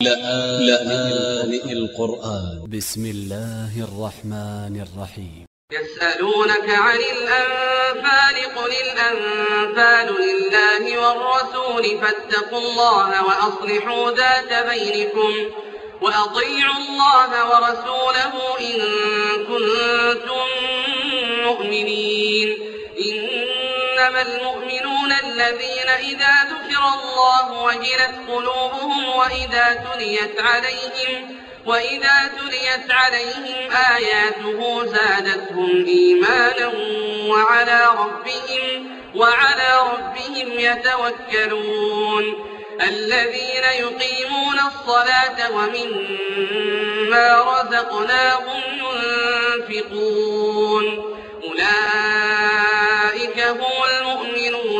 لآن القرآن ب س م الله الرحمن الرحيم. يسألونك عن الأنفال قل الأنفال لله والرسول فاتقوا الله وأصلحوا ذات بينكم وأطيعوا الله ورسوله إن كنتم مؤمنين. إنما المؤمنون الذين إذا ذكر الله وجلت قلوبهم وإذا تليت عليهم وإذا تليت عليهم آياته زادتهم إيمانا وعلى ربهم وعلى ربهم يتوكلون الذين يقيمون الصلاة ومما رزقناهم ينفقون أولئك هم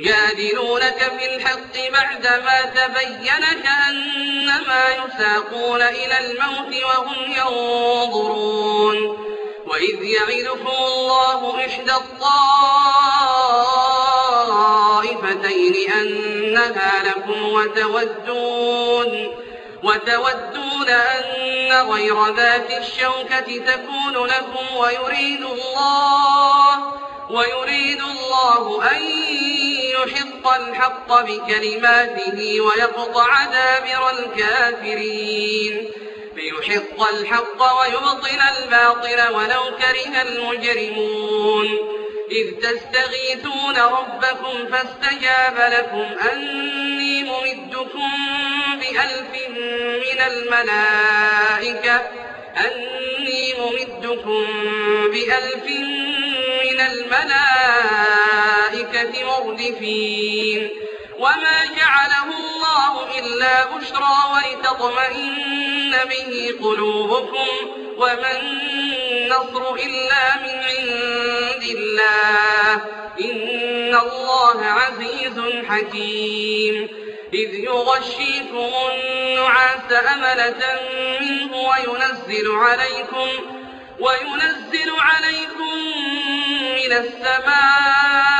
يجادلونك في الحق بعدما تبين كأنما يساقون إلى الموت وهم ينظرون وإذ يعدكم الله إحدى الطائفتين أنها لكم وتودون وتودون أن غير ذات الشوكة تكون لكم ويريد الله ويريد الله أن يحق الحق بكلماته ويقطع دابر الكافرين. ليحق الحق ويبطل الباطل ولو كره المجرمون. إذ تستغيثون ربكم فاستجاب لكم أني ممدكم بألف من الملائكة. أني ممدكم بألف من الملائكة. مردفين وما جعله الله إلا بشرى ولتطمئن به قلوبكم وما النصر إلا من عند الله. إن الله عزيز حكيم. إذ يغشيكم النعاس أملة منه وينزل عليكم وينزل عليكم من السماء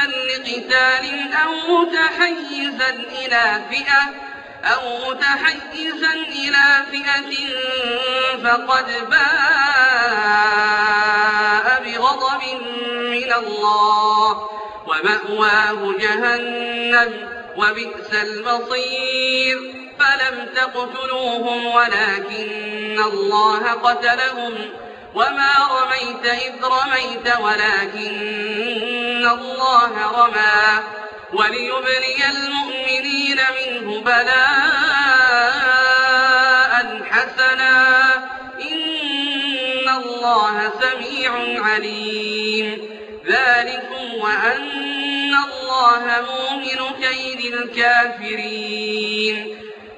متحرفا لقتال أو متحيزا إلى فئة أو متحيزا إلى فئة فقد باء بغضب من الله ومأواه جهنم وبئس المصير. فلم تقتلوهم ولكن الله قتلهم. وما رميت إذ رميت ولكن الله رمى وليبلي المؤمنين منه بلاء حسنا إن الله سميع عليم ذلكم وأن الله موهن للكافرين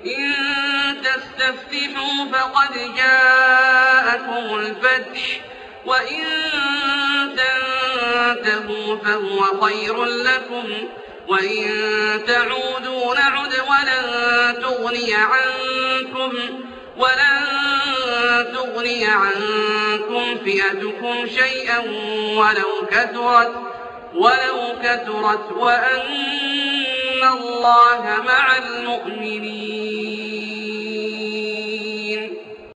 إن تستفتحوا فقد جاءكم الفتح وإن تنتهوا فهو خير لكم وإن تعودوا نعد ولن تغني عنكم ولن تغني عنكم فئتكم شيئا ولو كثرت ولو كثرت وأن الله مع المؤمنين